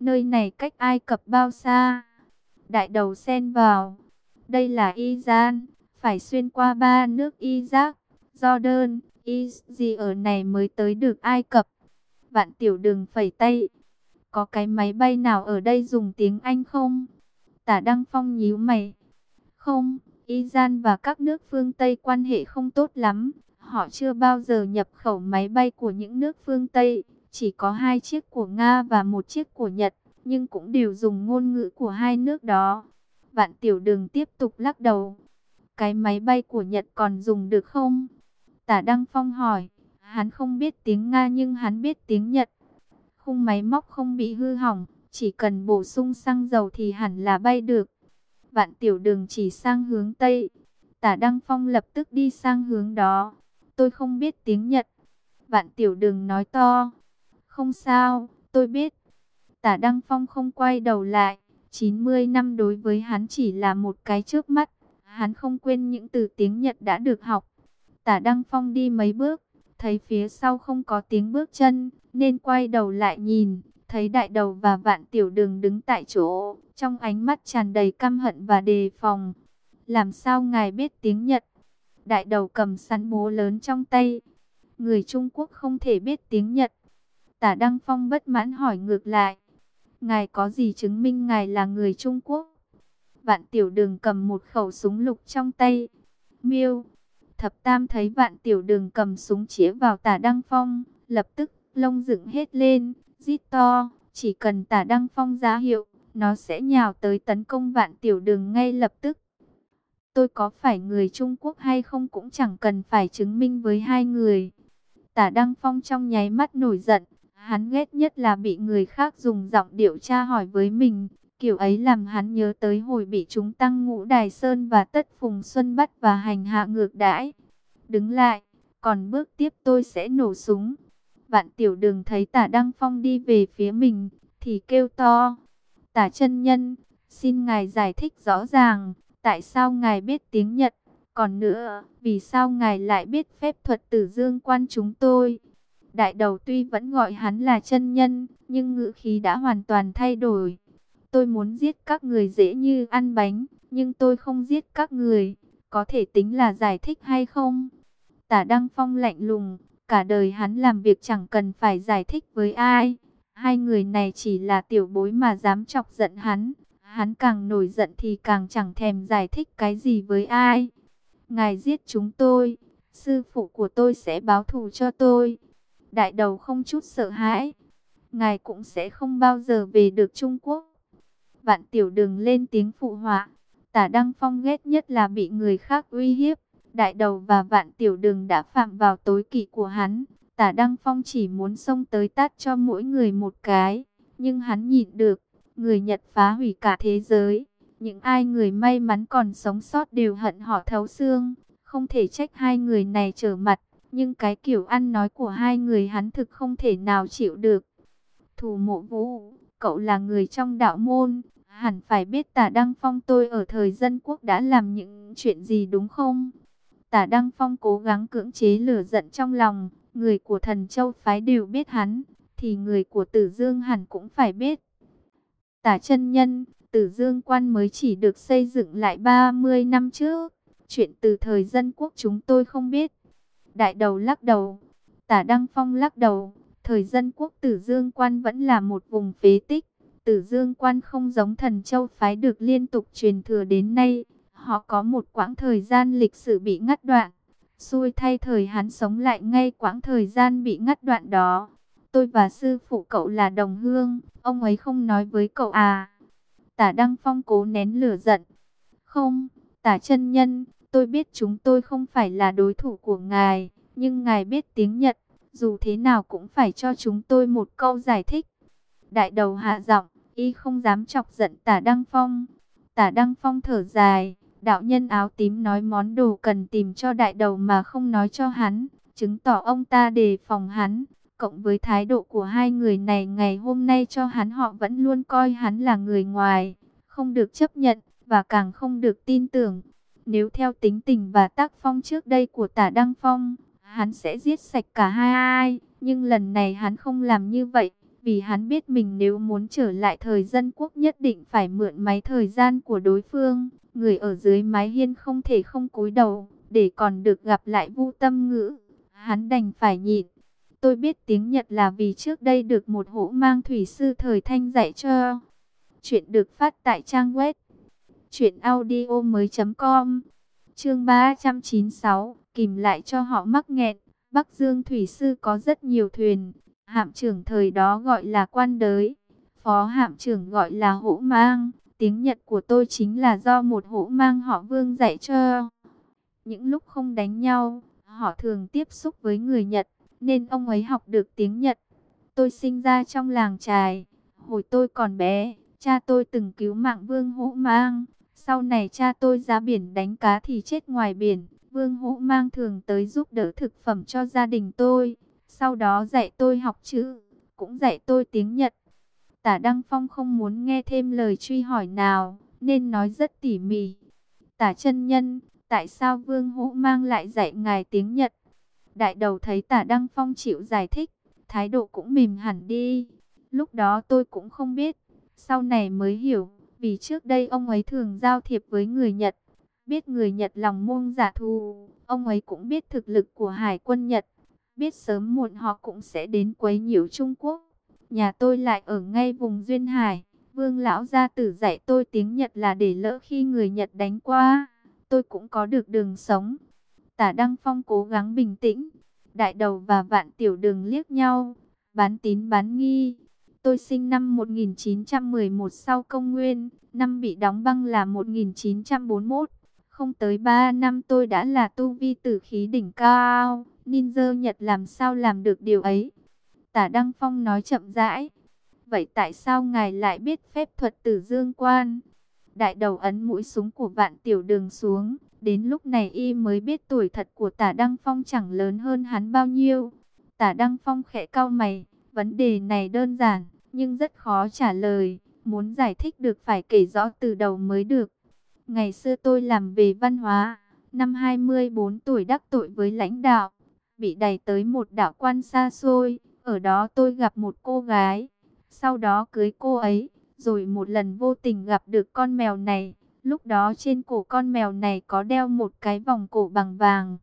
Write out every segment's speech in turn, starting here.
Nơi này cách Ai Cập bao xa? Đại đầu xen vào. Đây là Y Gian, phải xuyên qua ba nước Iraq, Jordan, gì ở này mới tới được Ai Cập. Vạn tiểu đường phẩy tay. Có cái máy bay nào ở đây dùng tiếng Anh không? Tả Đăng Phong nhíu mày. Không, Iran và các nước phương Tây quan hệ không tốt lắm. Họ chưa bao giờ nhập khẩu máy bay của những nước phương Tây. Chỉ có hai chiếc của Nga và một chiếc của Nhật. Nhưng cũng đều dùng ngôn ngữ của hai nước đó. Vạn tiểu đường tiếp tục lắc đầu. Cái máy bay của Nhật còn dùng được không? Tả Đăng Phong hỏi. Hắn không biết tiếng Nga nhưng hắn biết tiếng Nhật. Khung máy móc không bị hư hỏng. Chỉ cần bổ sung xăng dầu thì hẳn là bay được. Vạn tiểu đường chỉ sang hướng Tây. Tả Đăng Phong lập tức đi sang hướng đó. Tôi không biết tiếng Nhật. Vạn tiểu đường nói to. Không sao, tôi biết. Tả Đăng Phong không quay đầu lại. 90 năm đối với hắn chỉ là một cái trước mắt. Hắn không quên những từ tiếng Nhật đã được học. Tả Đăng Phong đi mấy bước. Thấy phía sau không có tiếng bước chân. Nên quay đầu lại nhìn thấy đại đầu và vạn tiểu đường đứng tại chỗ, trong ánh mắt tràn đầy căm hận và đề phòng. Làm sao ngài biết tiếng Nhật? Đại đầu cầm sắn bố lớn trong tay. Người Trung Quốc không thể biết tiếng Nhật. Tả Đăng Phong bất mãn hỏi ngược lại. Ngài có gì chứng minh ngài là người Trung Quốc? Vạn tiểu đường cầm một khẩu súng lục trong tay. Miêu. Thập Tam thấy vạn tiểu đường cầm súng chĩa vào tả Đăng Phong. Lập tức lông dựng hết lên rít to, chỉ cần tả đăng phong giá hiệu, nó sẽ nhào tới tấn công vạn tiểu đường ngay lập tức. Tôi có phải người Trung Quốc hay không cũng chẳng cần phải chứng minh với hai người. Tả Đăng Phong trong nháy mắt nổi giận, hắn ghét nhất là bị người khác dùng giọng điệu tra hỏi với mình. Kiểu ấy làm hắn nhớ tới hồi bị chúng tăng ngũ đài sơn và tất phùng xuân bắt và hành hạ ngược đãi. Đứng lại, còn bước tiếp tôi sẽ nổ súng. Vạn tiểu đường thấy tả Đăng Phong đi về phía mình, thì kêu to. Tả chân nhân, xin ngài giải thích rõ ràng, tại sao ngài biết tiếng Nhật? Còn nữa, vì sao ngài lại biết phép thuật tử dương quan chúng tôi? Đại đầu tuy vẫn gọi hắn là chân nhân, nhưng ngữ khí đã hoàn toàn thay đổi. Tôi muốn giết các người dễ như ăn bánh, nhưng tôi không giết các người. Có thể tính là giải thích hay không? Tả Đăng Phong lạnh lùng, Cả đời hắn làm việc chẳng cần phải giải thích với ai. Hai người này chỉ là tiểu bối mà dám chọc giận hắn. Hắn càng nổi giận thì càng chẳng thèm giải thích cái gì với ai. Ngài giết chúng tôi, sư phụ của tôi sẽ báo thù cho tôi. Đại đầu không chút sợ hãi. Ngài cũng sẽ không bao giờ về được Trung Quốc. Vạn tiểu Đường lên tiếng phụ họa. Tả Đăng Phong ghét nhất là bị người khác uy hiếp. Đại đầu và vạn tiểu đường đã phạm vào tối kỵ của hắn. Tả Đăng Phong chỉ muốn xông tới tát cho mỗi người một cái. Nhưng hắn nhìn được. Người Nhật phá hủy cả thế giới. Những ai người may mắn còn sống sót đều hận họ thấu xương. Không thể trách hai người này trở mặt. Nhưng cái kiểu ăn nói của hai người hắn thực không thể nào chịu được. Thủ mộ vũ, cậu là người trong đạo môn. Hẳn phải biết tả Đăng Phong tôi ở thời dân quốc đã làm những chuyện gì đúng không? Tả Đăng Phong cố gắng cưỡng chế lửa giận trong lòng, người của thần châu phái đều biết hắn, thì người của tử dương hẳn cũng phải biết. Tả chân nhân, tử dương quan mới chỉ được xây dựng lại 30 năm trước, chuyện từ thời dân quốc chúng tôi không biết. Đại đầu lắc đầu, tả Đăng Phong lắc đầu, thời dân quốc tử dương quan vẫn là một vùng phế tích. Tử Dương Quan không giống thần châu phái được liên tục truyền thừa đến nay, Họ có một quãng thời gian lịch sử bị ngắt đoạn. Xui thay thời hắn sống lại ngay quãng thời gian bị ngắt đoạn đó. Tôi và sư phụ cậu là đồng hương, ông ấy không nói với cậu à. Tả Đăng Phong cố nén lửa giận. Không, tả chân nhân, tôi biết chúng tôi không phải là đối thủ của ngài, nhưng ngài biết tiếng Nhật, dù thế nào cũng phải cho chúng tôi một câu giải thích. Đại đầu hạ giọng, y không dám chọc giận tả Đăng Phong. Tả Đăng Phong thở dài, Đạo nhân áo tím nói món đồ cần tìm cho đại đầu mà không nói cho hắn, chứng tỏ ông ta đề phòng hắn. Cộng với thái độ của hai người này ngày hôm nay cho hắn họ vẫn luôn coi hắn là người ngoài, không được chấp nhận và càng không được tin tưởng. Nếu theo tính tình và tác phong trước đây của tả Đăng Phong, hắn sẽ giết sạch cả hai ai, nhưng lần này hắn không làm như vậy. Vì hắn biết mình nếu muốn trở lại thời dân quốc nhất định phải mượn máy thời gian của đối phương. Người ở dưới mái hiên không thể không cúi đầu, để còn được gặp lại vu tâm ngữ. Hắn đành phải nhịn. Tôi biết tiếng Nhật là vì trước đây được một hỗ mang thủy sư thời thanh dạy cho. Chuyện được phát tại trang web truyệnaudiomoi.com. Chương 396, kìm lại cho họ mắc nghẹn. Bắc Dương thủy sư có rất nhiều thuyền, hạm trưởng thời đó gọi là quan đới, phó hạm trưởng gọi là hũ mang. Tiếng Nhật của tôi chính là do một hũ mang họ Vương dạy cho. Những lúc không đánh nhau, họ thường tiếp xúc với người Nhật, nên ông ấy học được tiếng Nhật. Tôi sinh ra trong làng trài, hồi tôi còn bé, cha tôi từng cứu mạng Vương hũ Mang. Sau này cha tôi ra biển đánh cá thì chết ngoài biển. Vương Hỗ Mang thường tới giúp đỡ thực phẩm cho gia đình tôi. Sau đó dạy tôi học chữ, cũng dạy tôi tiếng Nhật. Tả Đăng Phong không muốn nghe thêm lời truy hỏi nào, nên nói rất tỉ mỉ. Tả chân nhân, tại sao Vương Hỗ Mang lại dạy ngài tiếng Nhật? Đại đầu thấy tả Đăng Phong chịu giải thích, thái độ cũng mềm hẳn đi. Lúc đó tôi cũng không biết, sau này mới hiểu, vì trước đây ông ấy thường giao thiệp với người Nhật. Biết người Nhật lòng muông giả thù, ông ấy cũng biết thực lực của Hải quân Nhật. Biết sớm muộn họ cũng sẽ đến quấy nhiễu Trung Quốc. Nhà tôi lại ở ngay vùng Duyên Hải. Vương lão gia tử dạy tôi tiếng Nhật là để lỡ khi người Nhật đánh qua. Tôi cũng có được đường sống. Tả Đăng Phong cố gắng bình tĩnh. Đại đầu và vạn tiểu đường liếc nhau. Bán tín bán nghi. Tôi sinh năm 1911 sau công nguyên. Năm bị đóng băng là 1941. Không tới 3 năm tôi đã là tu vi tử khí đỉnh cao. Ninja Nhật làm sao làm được điều ấy? Tả Đăng Phong nói chậm rãi. Vậy tại sao ngài lại biết phép thuật tử dương quan? Đại đầu ấn mũi súng của vạn tiểu đường xuống. Đến lúc này y mới biết tuổi thật của tả Đăng Phong chẳng lớn hơn hắn bao nhiêu. Tả Đăng Phong khẽ cau mày. Vấn đề này đơn giản, nhưng rất khó trả lời. Muốn giải thích được phải kể rõ từ đầu mới được. Ngày xưa tôi làm về văn hóa. Năm 24 tuổi đắc tội với lãnh đạo. Bị đẩy tới một đảo quan xa xôi. Ở đó tôi gặp một cô gái. Sau đó cưới cô ấy. Rồi một lần vô tình gặp được con mèo này. Lúc đó trên cổ con mèo này có đeo một cái vòng cổ bằng vàng.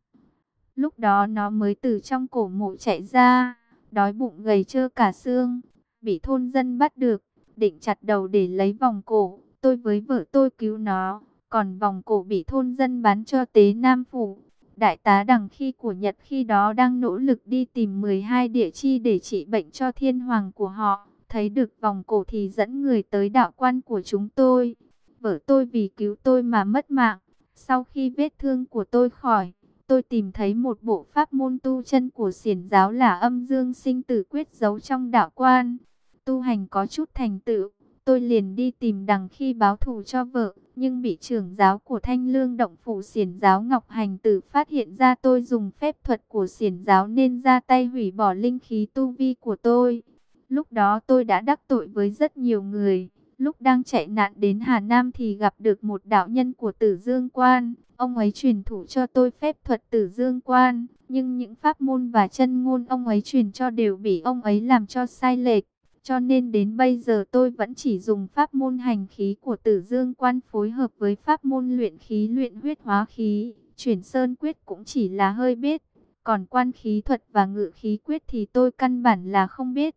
Lúc đó nó mới từ trong cổ mộ chạy ra. Đói bụng gầy trơ cả xương. Bị thôn dân bắt được. Định chặt đầu để lấy vòng cổ. Tôi với vợ tôi cứu nó. Còn vòng cổ bị thôn dân bán cho tế Nam Phủ. Đại tá đằng khi của Nhật khi đó đang nỗ lực đi tìm 12 địa chi để trị bệnh cho thiên hoàng của họ. Thấy được vòng cổ thì dẫn người tới đạo quan của chúng tôi. Vợ tôi vì cứu tôi mà mất mạng. Sau khi vết thương của tôi khỏi, tôi tìm thấy một bộ pháp môn tu chân của xiển giáo là âm dương sinh tử quyết giấu trong đạo quan. Tu hành có chút thành tựu, tôi liền đi tìm đằng khi báo thù cho vợ nhưng bị trưởng giáo của Thanh Lương Động Phủ Xiển giáo Ngọc Hành Tử phát hiện ra tôi dùng phép thuật của Xiển giáo nên ra tay hủy bỏ linh khí tu vi của tôi. Lúc đó tôi đã đắc tội với rất nhiều người. Lúc đang chạy nạn đến Hà Nam thì gặp được một đạo nhân của Tử Dương Quan. Ông ấy truyền thủ cho tôi phép thuật Tử Dương Quan, nhưng những pháp môn và chân ngôn ông ấy truyền cho đều bị ông ấy làm cho sai lệch. Cho nên đến bây giờ tôi vẫn chỉ dùng pháp môn hành khí của tử dương quan phối hợp với pháp môn luyện khí luyện huyết hóa khí. Chuyển sơn quyết cũng chỉ là hơi biết. Còn quan khí thuật và ngự khí quyết thì tôi căn bản là không biết.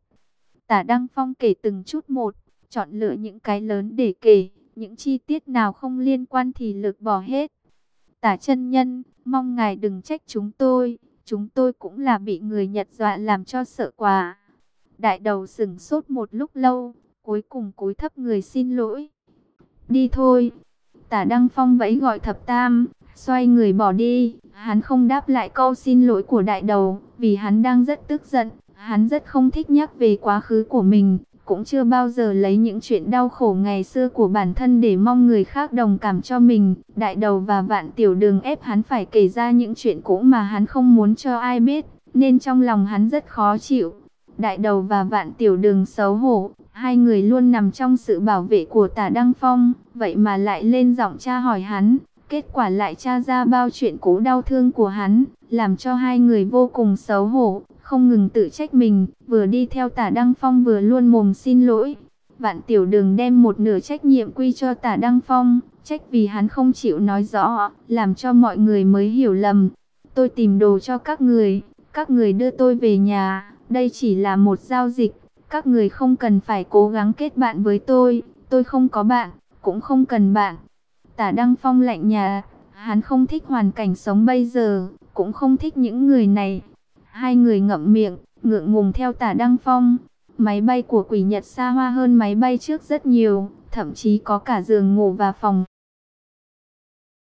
Tả Đăng Phong kể từng chút một, chọn lựa những cái lớn để kể. Những chi tiết nào không liên quan thì lược bỏ hết. Tả chân nhân, mong ngài đừng trách chúng tôi. Chúng tôi cũng là bị người Nhật dọa làm cho sợ quá. Đại đầu sừng sốt một lúc lâu, cuối cùng cúi thấp người xin lỗi. Đi thôi. Tả Đăng Phong vẫy gọi thập tam, xoay người bỏ đi. Hắn không đáp lại câu xin lỗi của đại đầu, vì hắn đang rất tức giận. Hắn rất không thích nhắc về quá khứ của mình, cũng chưa bao giờ lấy những chuyện đau khổ ngày xưa của bản thân để mong người khác đồng cảm cho mình. Đại đầu và vạn tiểu đường ép hắn phải kể ra những chuyện cũ mà hắn không muốn cho ai biết, nên trong lòng hắn rất khó chịu. Đại đầu và vạn tiểu đường xấu hổ, hai người luôn nằm trong sự bảo vệ của tả Đăng Phong, vậy mà lại lên giọng cha hỏi hắn, kết quả lại tra ra bao chuyện cũ đau thương của hắn, làm cho hai người vô cùng xấu hổ, không ngừng tự trách mình, vừa đi theo tả Đăng Phong vừa luôn mồm xin lỗi. Vạn tiểu đường đem một nửa trách nhiệm quy cho tả Đăng Phong, trách vì hắn không chịu nói rõ, làm cho mọi người mới hiểu lầm. Tôi tìm đồ cho các người, các người đưa tôi về nhà, đây chỉ là một giao dịch, các người không cần phải cố gắng kết bạn với tôi, tôi không có bạn, cũng không cần bạn. Tả Đăng Phong lạnh nhà, hắn không thích hoàn cảnh sống bây giờ, cũng không thích những người này. Hai người ngậm miệng, ngượng ngùng theo tả Đăng Phong. Máy bay của quỷ Nhật xa hoa hơn máy bay trước rất nhiều, thậm chí có cả giường ngủ và phòng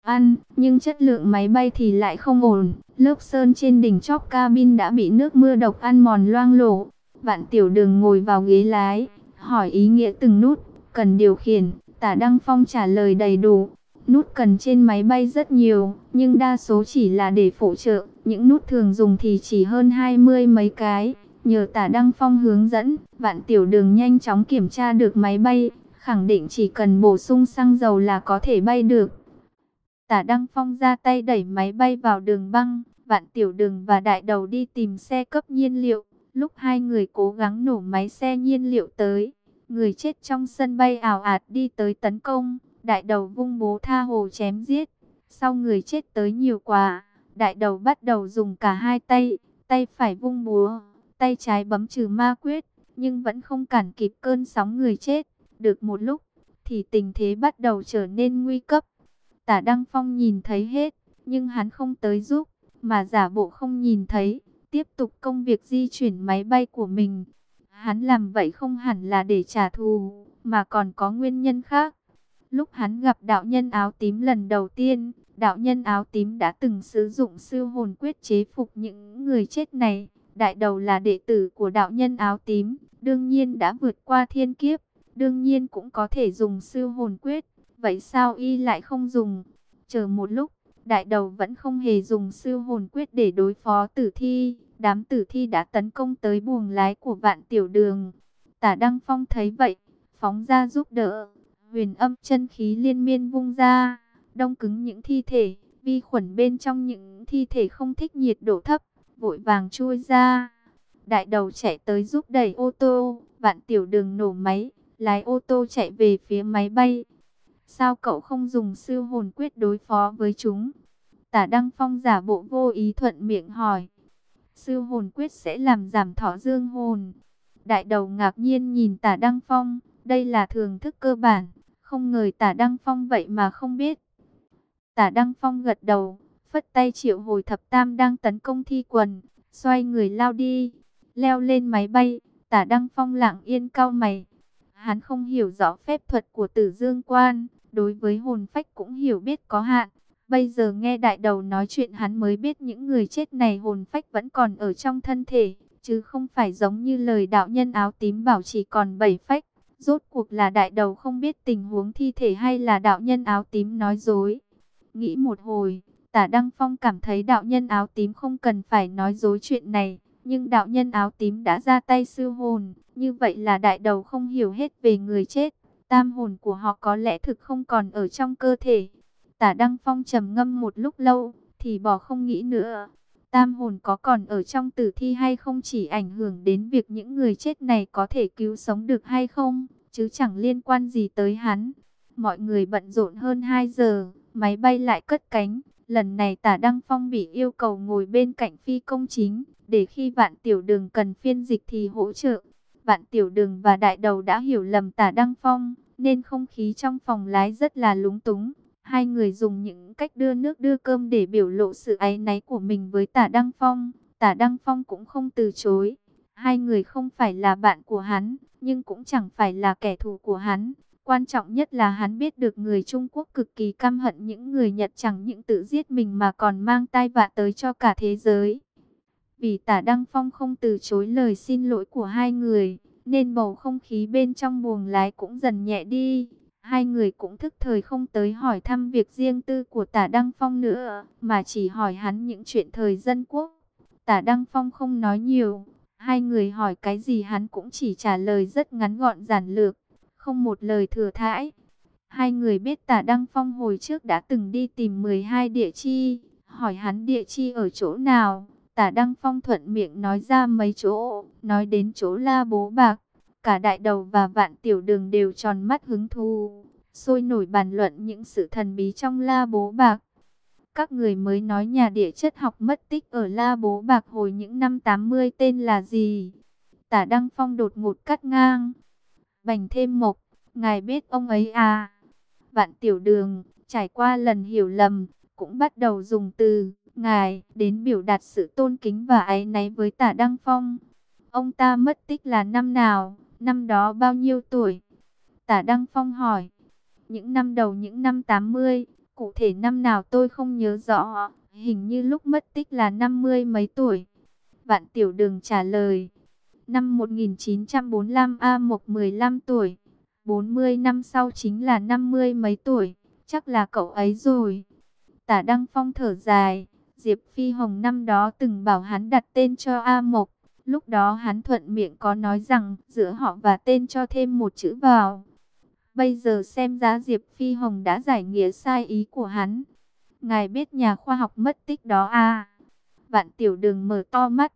ăn, nhưng chất lượng máy bay thì lại không ổn. Lớp sơn trên đỉnh chóp cabin đã bị nước mưa độc ăn mòn loang lổ. Vạn tiểu đường ngồi vào ghế lái, hỏi ý nghĩa từng nút, cần điều khiển. Tả Đăng Phong trả lời đầy đủ. Nút cần trên máy bay rất nhiều, nhưng đa số chỉ là để phụ trợ. Những nút thường dùng thì chỉ hơn hai mươi mấy cái. Nhờ tả Đăng Phong hướng dẫn, vạn tiểu đường nhanh chóng kiểm tra được máy bay, khẳng định chỉ cần bổ sung xăng dầu là có thể bay được. Tả Đăng Phong ra tay đẩy máy bay vào đường băng, vạn tiểu đường và đại đầu đi tìm xe cấp nhiên liệu. Lúc hai người cố gắng nổ máy xe nhiên liệu tới, người chết trong sân bay ảo ạt đi tới tấn công, đại đầu vung bố tha hồ chém giết. Sau người chết tới nhiều quả, đại đầu bắt đầu dùng cả hai tay, tay phải vung búa, tay trái bấm trừ ma quyết, nhưng vẫn không cản kịp cơn sóng người chết. Được một lúc, thì tình thế bắt đầu trở nên nguy cấp. Tả Đăng Phong nhìn thấy hết, nhưng hắn không tới giúp, mà giả bộ không nhìn thấy, tiếp tục công việc di chuyển máy bay của mình. Hắn làm vậy không hẳn là để trả thù, mà còn có nguyên nhân khác. Lúc hắn gặp đạo nhân áo tím lần đầu tiên, đạo nhân áo tím đã từng sử dụng sư hồn quyết chế phục những người chết này. Đại đầu là đệ tử của đạo nhân áo tím, đương nhiên đã vượt qua thiên kiếp, đương nhiên cũng có thể dùng sư hồn quyết. Vậy sao y lại không dùng? Chờ một lúc, đại đầu vẫn không hề dùng sư hồn quyết để đối phó tử thi. Đám tử thi đã tấn công tới buồng lái của vạn tiểu đường. Tả Đăng Phong thấy vậy, phóng ra giúp đỡ. Huyền âm chân khí liên miên vung ra, đông cứng những thi thể. Vi khuẩn bên trong những thi thể không thích nhiệt độ thấp, vội vàng chui ra. Đại đầu chạy tới giúp đẩy ô tô, vạn tiểu đường nổ máy, lái ô tô chạy về phía máy bay. Sao cậu không dùng sư hồn quyết đối phó với chúng? Tả Đăng Phong giả bộ vô ý thuận miệng hỏi. Sư hồn quyết sẽ làm giảm thọ dương hồn. Đại đầu ngạc nhiên nhìn tả Đăng Phong. Đây là thường thức cơ bản. Không ngờ tả Đăng Phong vậy mà không biết. Tả Đăng Phong gật đầu. Phất tay triệu hồi thập tam đang tấn công thi quần. Xoay người lao đi. Leo lên máy bay. Tả Đăng Phong lặng yên cao mày. Hắn không hiểu rõ phép thuật của tử dương quan đối với hồn phách cũng hiểu biết có hạn. Bây giờ nghe đại đầu nói chuyện hắn mới biết những người chết này hồn phách vẫn còn ở trong thân thể, chứ không phải giống như lời đạo nhân áo tím bảo chỉ còn bảy phách. Rốt cuộc là đại đầu không biết tình huống thi thể hay là đạo nhân áo tím nói dối. Nghĩ một hồi, tả Đăng Phong cảm thấy đạo nhân áo tím không cần phải nói dối chuyện này. Nhưng đạo nhân áo tím đã ra tay sư hồn, như vậy là đại đầu không hiểu hết về người chết tam hồn của họ có lẽ thực không còn ở trong cơ thể. Tả Đăng Phong trầm ngâm một lúc lâu, thì bỏ không nghĩ nữa. Tam hồn có còn ở trong tử thi hay không chỉ ảnh hưởng đến việc những người chết này có thể cứu sống được hay không, chứ chẳng liên quan gì tới hắn. Mọi người bận rộn hơn 2 giờ, máy bay lại cất cánh. Lần này tả Đăng Phong bị yêu cầu ngồi bên cạnh phi công chính, để khi vạn tiểu đường cần phiên dịch thì hỗ trợ. Vạn Tiểu Đường và Đại Đầu đã hiểu lầm Tả Đăng Phong, nên không khí trong phòng lái rất là lúng túng. Hai người dùng những cách đưa nước đưa cơm để biểu lộ sự áy náy của mình với Tả Đăng Phong. Tả Đăng Phong cũng không từ chối. Hai người không phải là bạn của hắn, nhưng cũng chẳng phải là kẻ thù của hắn. Quan trọng nhất là hắn biết được người Trung Quốc cực kỳ căm hận những người Nhật chẳng những tự giết mình mà còn mang tai vạ tới cho cả thế giới. Vì tả Đăng Phong không từ chối lời xin lỗi của hai người, nên bầu không khí bên trong buồng lái cũng dần nhẹ đi. Hai người cũng thức thời không tới hỏi thăm việc riêng tư của tả Đăng Phong nữa, mà chỉ hỏi hắn những chuyện thời dân quốc. Tả Đăng Phong không nói nhiều, hai người hỏi cái gì hắn cũng chỉ trả lời rất ngắn gọn giản lược, không một lời thừa thãi. Hai người biết tả Đăng Phong hồi trước đã từng đi tìm 12 địa chi, hỏi hắn địa chi ở chỗ nào. Tả Đăng Phong thuận miệng nói ra mấy chỗ, nói đến chỗ la bố bạc. Cả đại đầu và vạn tiểu đường đều tròn mắt hứng thú, sôi nổi bàn luận những sự thần bí trong la bố bạc. Các người mới nói nhà địa chất học mất tích ở La Bố Bạc hồi những năm 80 tên là gì? Tả Đăng Phong đột ngột cắt ngang. Bành thêm mộc, ngài biết ông ấy à? Vạn tiểu đường, trải qua lần hiểu lầm, cũng bắt đầu dùng từ ngài đến biểu đạt sự tôn kính và áy náy với tả Đăng Phong. Ông ta mất tích là năm nào, năm đó bao nhiêu tuổi? Tả Đăng Phong hỏi. Những năm đầu những năm 80, cụ thể năm nào tôi không nhớ rõ, hình như lúc mất tích là năm mươi mấy tuổi. Vạn Tiểu Đường trả lời. Năm 1945 A Mộc 15 tuổi, 40 năm sau chính là 50 mấy tuổi, chắc là cậu ấy rồi. Tả Đăng Phong thở dài, Diệp Phi Hồng năm đó từng bảo hắn đặt tên cho A Mộc. Lúc đó hắn thuận miệng có nói rằng giữa họ và tên cho thêm một chữ vào. Bây giờ xem ra Diệp Phi Hồng đã giải nghĩa sai ý của hắn. Ngài biết nhà khoa học mất tích đó à? Vạn tiểu đường mở to mắt.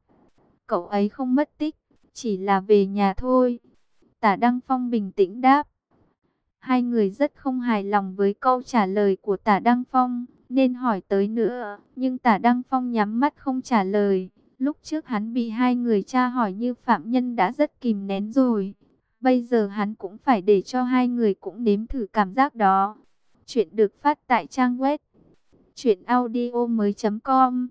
Cậu ấy không mất tích, chỉ là về nhà thôi. Tả Đăng Phong bình tĩnh đáp. Hai người rất không hài lòng với câu trả lời của tả Đăng Phong, nên hỏi tới nữa. Nhưng tả Đăng Phong nhắm mắt không trả lời. Lúc trước hắn bị hai người tra hỏi như phạm nhân đã rất kìm nén rồi. Bây giờ hắn cũng phải để cho hai người cũng nếm thử cảm giác đó. Chuyện được phát tại trang web truyệnaudiomoi.com.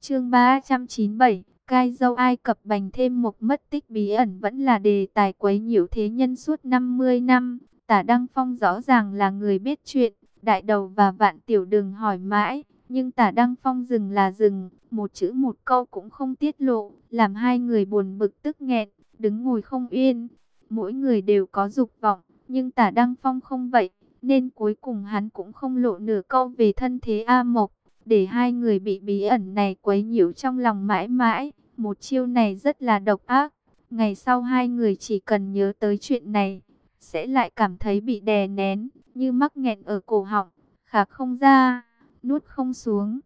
Chương 397, cai dâu Ai Cập bành thêm một mất tích bí ẩn vẫn là đề tài quấy nhiễu thế nhân suốt 50 năm. Tả Đăng Phong rõ ràng là người biết chuyện, đại đầu và vạn tiểu đừng hỏi mãi, nhưng tả Đăng Phong dừng là dừng, một chữ một câu cũng không tiết lộ, làm hai người buồn bực tức nghẹn, đứng ngồi không yên. Mỗi người đều có dục vọng, nhưng tả Đăng Phong không vậy, nên cuối cùng hắn cũng không lộ nửa câu về thân thế A Mộc, để hai người bị bí ẩn này quấy nhiễu trong lòng mãi mãi. Một chiêu này rất là độc ác, ngày sau hai người chỉ cần nhớ tới chuyện này, sẽ lại cảm thấy bị đè nén, như mắc nghẹn ở cổ họng, khạc không ra, nuốt không xuống.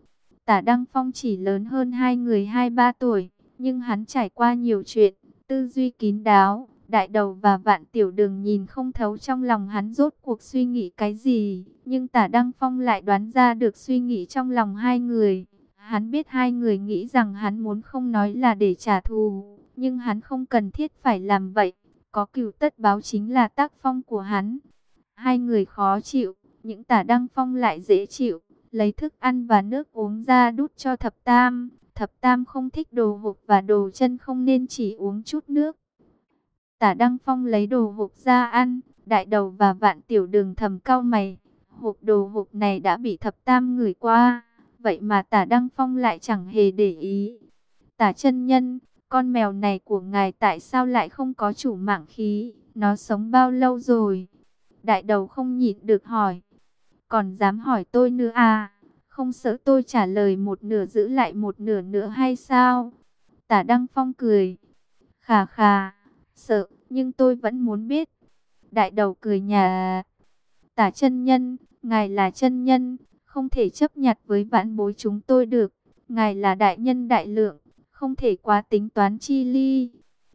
Tả Đăng Phong chỉ lớn hơn hai người hai ba tuổi, nhưng hắn trải qua nhiều chuyện, tư duy kín đáo, Đại đầu và vạn tiểu đường nhìn không thấu trong lòng hắn rốt cuộc suy nghĩ cái gì. Nhưng tả Đăng Phong lại đoán ra được suy nghĩ trong lòng hai người. Hắn biết hai người nghĩ rằng hắn muốn không nói là để trả thù. Nhưng hắn không cần thiết phải làm vậy. Có cửu tất báo chính là tác phong của hắn. Hai người khó chịu, những tả Đăng Phong lại dễ chịu. Lấy thức ăn và nước uống ra đút cho thập tam. Thập tam không thích đồ hộp và đồ chân không nên chỉ uống chút nước. Tả Đăng Phong lấy đồ hộp ra ăn, đại đầu và vạn tiểu đường thầm cao mày. Hộp đồ hộp này đã bị thập tam ngửi qua, vậy mà tả Đăng Phong lại chẳng hề để ý. Tả chân nhân, con mèo này của ngài tại sao lại không có chủ mạng khí, nó sống bao lâu rồi? Đại đầu không nhịn được hỏi, còn dám hỏi tôi nữa à? Không sợ tôi trả lời một nửa giữ lại một nửa nữa hay sao? Tả Đăng Phong cười, khà khà sợ, nhưng tôi vẫn muốn biết. Đại đầu cười nhà. Tả chân nhân, ngài là chân nhân, không thể chấp nhặt với vãn bối chúng tôi được. Ngài là đại nhân đại lượng, không thể quá tính toán chi ly.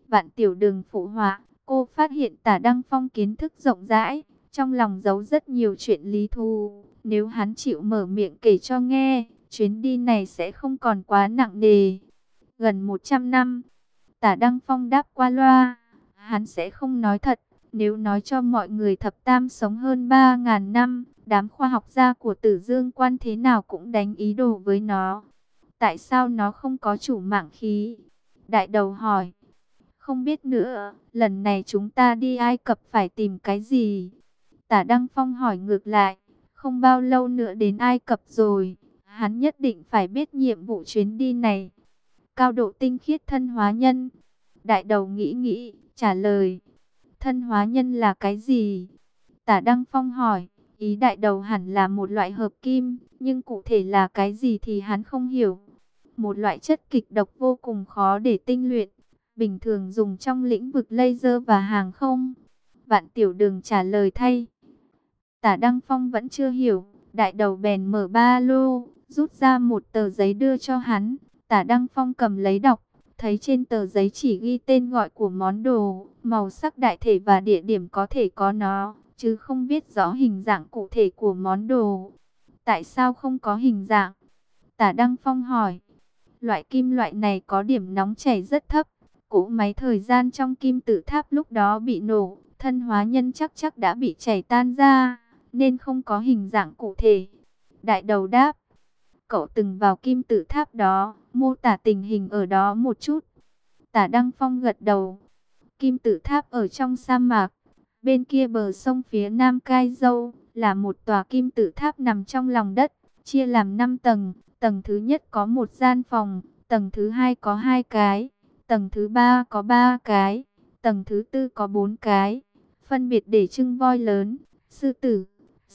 Vạn tiểu đường phụ họa, cô phát hiện tả Đăng Phong kiến thức rộng rãi, trong lòng giấu rất nhiều chuyện lý thú. Nếu hắn chịu mở miệng kể cho nghe, chuyến đi này sẽ không còn quá nặng nề. Gần 100 năm, tả Đăng Phong đáp qua loa hắn sẽ không nói thật. Nếu nói cho mọi người thập tam sống hơn 3.000 năm, đám khoa học gia của tử dương quan thế nào cũng đánh ý đồ với nó. Tại sao nó không có chủ mạng khí? Đại đầu hỏi. Không biết nữa, lần này chúng ta đi Ai Cập phải tìm cái gì? Tả Đăng Phong hỏi ngược lại. Không bao lâu nữa đến Ai Cập rồi, hắn nhất định phải biết nhiệm vụ chuyến đi này. Cao độ tinh khiết thân hóa nhân. Đại đầu nghĩ nghĩ, trả lời. Thân hóa nhân là cái gì? Tả Đăng Phong hỏi, ý đại đầu hẳn là một loại hợp kim, nhưng cụ thể là cái gì thì hắn không hiểu. Một loại chất kịch độc vô cùng khó để tinh luyện, bình thường dùng trong lĩnh vực laser và hàng không. Vạn tiểu đường trả lời thay. Tả Đăng Phong vẫn chưa hiểu, đại đầu bèn mở ba lô, rút ra một tờ giấy đưa cho hắn. Tả Đăng Phong cầm lấy đọc, thấy trên tờ giấy chỉ ghi tên gọi của món đồ, màu sắc đại thể và địa điểm có thể có nó, chứ không biết rõ hình dạng cụ thể của món đồ. Tại sao không có hình dạng? Tả Đăng Phong hỏi. Loại kim loại này có điểm nóng chảy rất thấp. Cỗ máy thời gian trong kim tự tháp lúc đó bị nổ, thân hóa nhân chắc chắc đã bị chảy tan ra, nên không có hình dạng cụ thể. Đại đầu đáp, cậu từng vào kim tự tháp đó, mô tả tình hình ở đó một chút. Tả Đăng Phong gật đầu, kim tự tháp ở trong sa mạc, bên kia bờ sông phía nam Cai Dâu, là một tòa kim tự tháp nằm trong lòng đất, chia làm 5 tầng. Tầng thứ nhất có một gian phòng, tầng thứ hai có hai cái, tầng thứ ba có ba cái, tầng thứ tư có bốn cái, phân biệt để trưng voi lớn, sư tử,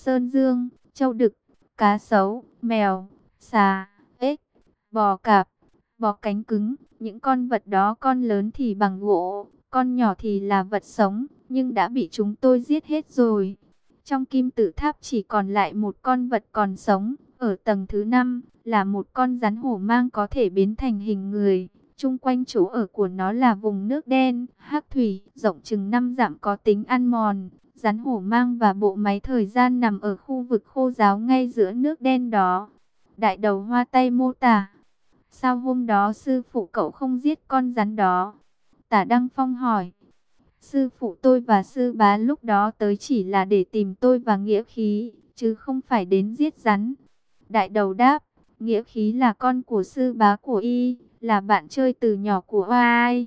sơn dương, châu đực, cá sấu, mèo, xà, ếch, bò cạp, bò cánh cứng. Những con vật đó con lớn thì bằng gỗ, con nhỏ thì là vật sống, nhưng đã bị chúng tôi giết hết rồi. Trong kim tự tháp chỉ còn lại một con vật còn sống, ở tầng thứ 5 là một con rắn hổ mang có thể biến thành hình người. Trung quanh chỗ ở của nó là vùng nước đen, hắc thủy, rộng chừng 5 dặm có tính ăn mòn. Rắn hổ mang và bộ máy thời gian nằm ở khu vực khô giáo ngay giữa nước đen đó. Đại đầu hoa tay mô tả. Sao hôm đó sư phụ cậu không giết con rắn đó? Tả Đăng Phong hỏi. Sư phụ tôi và sư bá lúc đó tới chỉ là để tìm tôi và nghĩa khí, chứ không phải đến giết rắn. Đại đầu đáp, nghĩa khí là con của sư bá của y, là bạn chơi từ nhỏ của ai.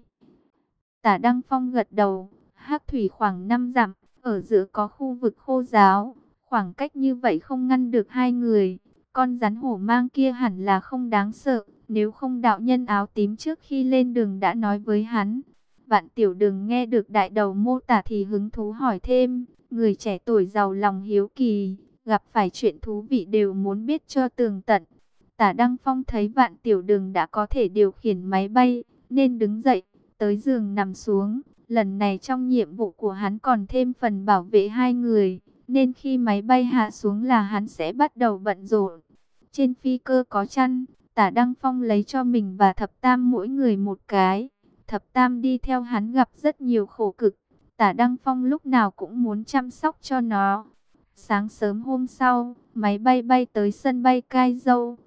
Tả Đăng Phong gật đầu, hắc thủy khoảng 5 dặm, ở giữa có khu vực khô giáo, khoảng cách như vậy không ngăn được hai người. Con rắn hổ mang kia hẳn là không đáng sợ, nếu không đạo nhân áo tím trước khi lên đường đã nói với hắn. Vạn tiểu đừng nghe được đại đầu mô tả thì hứng thú hỏi thêm, người trẻ tuổi giàu lòng hiếu kỳ, gặp phải chuyện thú vị đều muốn biết cho tường tận. Tả Đăng Phong thấy vạn tiểu đường đã có thể điều khiển máy bay, nên đứng dậy, tới giường nằm xuống. Lần này trong nhiệm vụ của hắn còn thêm phần bảo vệ hai người, nên khi máy bay hạ xuống là hắn sẽ bắt đầu bận rộn. Trên phi cơ có chăn, tả Đăng Phong lấy cho mình và thập tam mỗi người một cái. Thập tam đi theo hắn gặp rất nhiều khổ cực, tả Đăng Phong lúc nào cũng muốn chăm sóc cho nó. Sáng sớm hôm sau, máy bay bay tới sân bay Cai Dâu.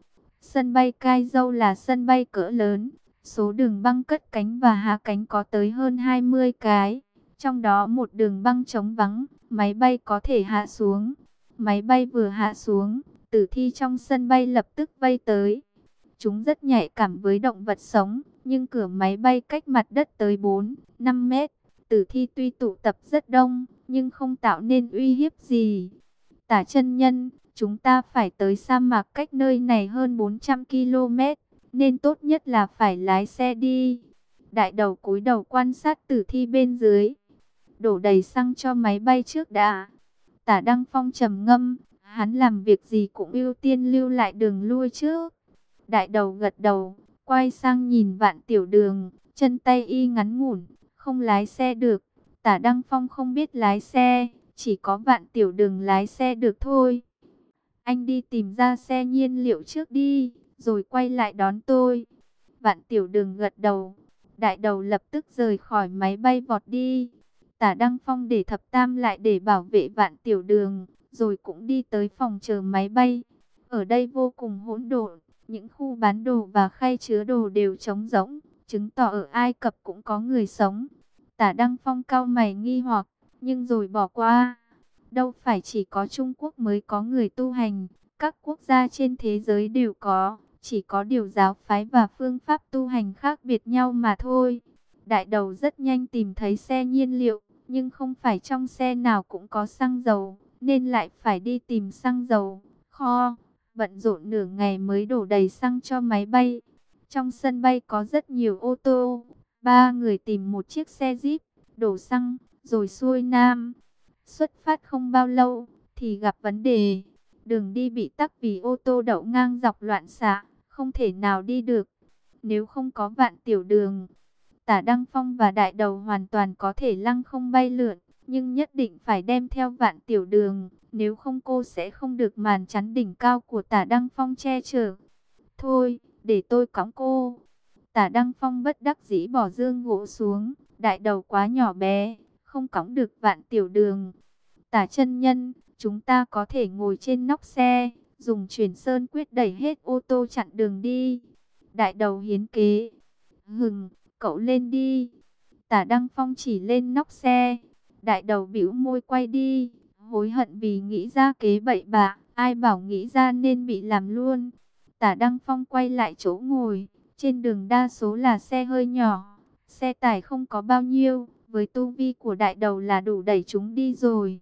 Sân bay Cai Dâu là sân bay cỡ lớn, số đường băng cất cánh và hạ cánh có tới hơn 20 cái. Trong đó một đường băng trống vắng, máy bay có thể hạ xuống. Máy bay vừa hạ xuống, tử thi trong sân bay lập tức bay tới. Chúng rất nhạy cảm với động vật sống, nhưng cửa máy bay cách mặt đất tới 4, 5 mét. Tử thi tuy tụ tập rất đông, nhưng không tạo nên uy hiếp gì. Tả chân nhân, chúng ta phải tới sa mạc cách nơi này hơn 400 km, nên tốt nhất là phải lái xe đi. Đại đầu cúi đầu quan sát tử thi bên dưới, đổ đầy xăng cho máy bay trước đã. Tả Đăng Phong trầm ngâm, hắn làm việc gì cũng ưu tiên lưu lại đường lui trước. Đại đầu gật đầu, quay sang nhìn vạn tiểu đường, chân tay y ngắn ngủn, không lái xe được. Tả Đăng Phong không biết lái xe, chỉ có vạn tiểu đường lái xe được thôi. Anh đi tìm ra xe nhiên liệu trước đi, rồi quay lại đón tôi. Vạn tiểu đường gật đầu, đại đầu lập tức rời khỏi máy bay vọt đi. Tả Đăng Phong để thập tam lại để bảo vệ vạn tiểu đường, rồi cũng đi tới phòng chờ máy bay. Ở đây vô cùng hỗn độn, những khu bán đồ và khay chứa đồ đều trống rỗng, chứng tỏ ở Ai Cập cũng có người sống. Tả Đăng Phong cao mày nghi hoặc, nhưng rồi bỏ qua. Đâu phải chỉ có Trung Quốc mới có người tu hành, các quốc gia trên thế giới đều có, chỉ có điều giáo phái và phương pháp tu hành khác biệt nhau mà thôi. Đại đầu rất nhanh tìm thấy xe nhiên liệu, nhưng không phải trong xe nào cũng có xăng dầu, nên lại phải đi tìm xăng dầu, kho, bận rộn nửa ngày mới đổ đầy xăng cho máy bay. Trong sân bay có rất nhiều ô tô, ba người tìm một chiếc xe Jeep, đổ xăng, rồi xuôi nam. Xuất phát không bao lâu, thì gặp vấn đề. Đường đi bị tắc vì ô tô đậu ngang dọc loạn xạ, không thể nào đi được. Nếu không có vạn tiểu đường, tả Đăng Phong và đại đầu hoàn toàn có thể lăng không bay lượn, nhưng nhất định phải đem theo vạn tiểu đường, nếu không cô sẽ không được màn chắn đỉnh cao của tả Đăng Phong che chở. Thôi, để tôi cõng cô. Tả Đăng Phong bất đắc dĩ bỏ dương gỗ xuống, đại đầu quá nhỏ bé, không cõng được vạn tiểu đường. Tả chân nhân, chúng ta có thể ngồi trên nóc xe, dùng chuyển sơn quyết đẩy hết ô tô chặn đường đi. Đại đầu hiến kế. Hừng, cậu lên đi. Tả Đăng Phong chỉ lên nóc xe. Đại đầu bĩu môi quay đi. Hối hận vì nghĩ ra kế bậy bạ. Ai bảo nghĩ ra nên bị làm luôn. Tả Đăng Phong quay lại chỗ ngồi. Trên đường đa số là xe hơi nhỏ. Xe tải không có bao nhiêu. Với tu vi của đại đầu là đủ đẩy chúng đi rồi.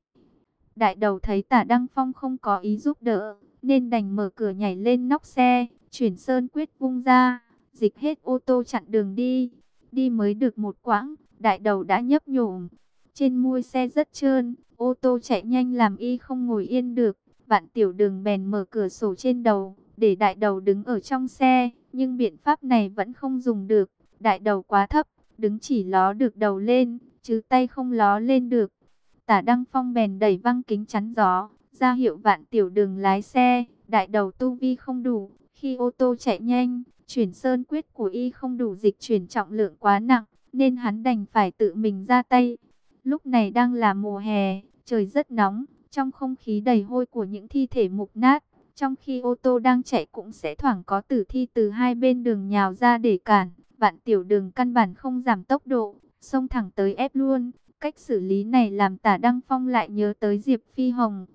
Đại đầu thấy tả Đăng Phong không có ý giúp đỡ. Nên đành mở cửa nhảy lên nóc xe. Chuyển sơn quyết vung ra. Dịch hết ô tô chặn đường đi. Đi mới được một quãng. Đại đầu đã nhấp nhổm. Trên mui xe rất trơn. Ô tô chạy nhanh làm y không ngồi yên được. Vạn tiểu đường bèn mở cửa sổ trên đầu. Để đại đầu đứng ở trong xe. Nhưng biện pháp này vẫn không dùng được. Đại đầu quá thấp. Đứng chỉ ló được đầu lên. Chứ tay không ló lên được. Tả Đăng Phong bèn đẩy văng kính chắn gió ra hiệu vạn tiểu đường lái xe. Đại đầu tu vi không đủ. Khi ô tô chạy nhanh. Chuyển sơn quyết của y không đủ dịch chuyển trọng lượng quá nặng. Nên hắn đành phải tự mình ra tay. Lúc này đang là mùa hè. Trời rất nóng. Trong không khí đầy hôi của những thi thể mục nát. Trong khi ô tô đang chạy cũng sẽ thoảng có tử thi từ hai bên đường nhào ra để cản. Vạn tiểu đường căn bản không giảm tốc độ, xông thẳng tới ép luôn. Cách xử lý này làm tả Đăng Phong lại nhớ tới Diệp Phi Hồng.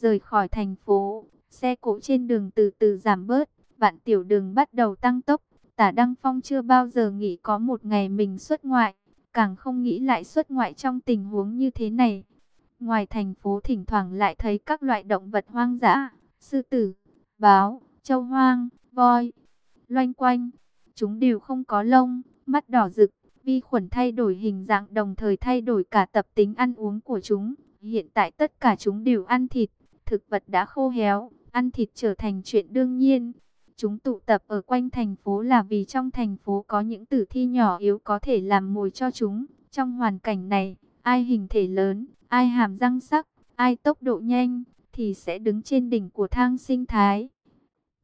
Rời khỏi thành phố, xe cộ trên đường từ từ giảm bớt, vạn tiểu đường bắt đầu tăng tốc. Tả Đăng Phong chưa bao giờ nghĩ có một ngày mình xuất ngoại, càng không nghĩ lại xuất ngoại trong tình huống như thế này. Ngoài thành phố thỉnh thoảng lại thấy các loại động vật hoang dã, sư tử, báo, châu hoang, voi, loanh quanh. Chúng đều không có lông, mắt đỏ rực, vi khuẩn thay đổi hình dạng đồng thời thay đổi cả tập tính ăn uống của chúng. Hiện tại tất cả chúng đều ăn thịt, thực vật đã khô héo, ăn thịt trở thành chuyện đương nhiên. Chúng tụ tập ở quanh thành phố là vì trong thành phố có những tử thi nhỏ yếu có thể làm mồi cho chúng. Trong hoàn cảnh này, ai hình thể lớn, ai hàm răng sắc, ai tốc độ nhanh, thì sẽ đứng trên đỉnh của thang sinh thái.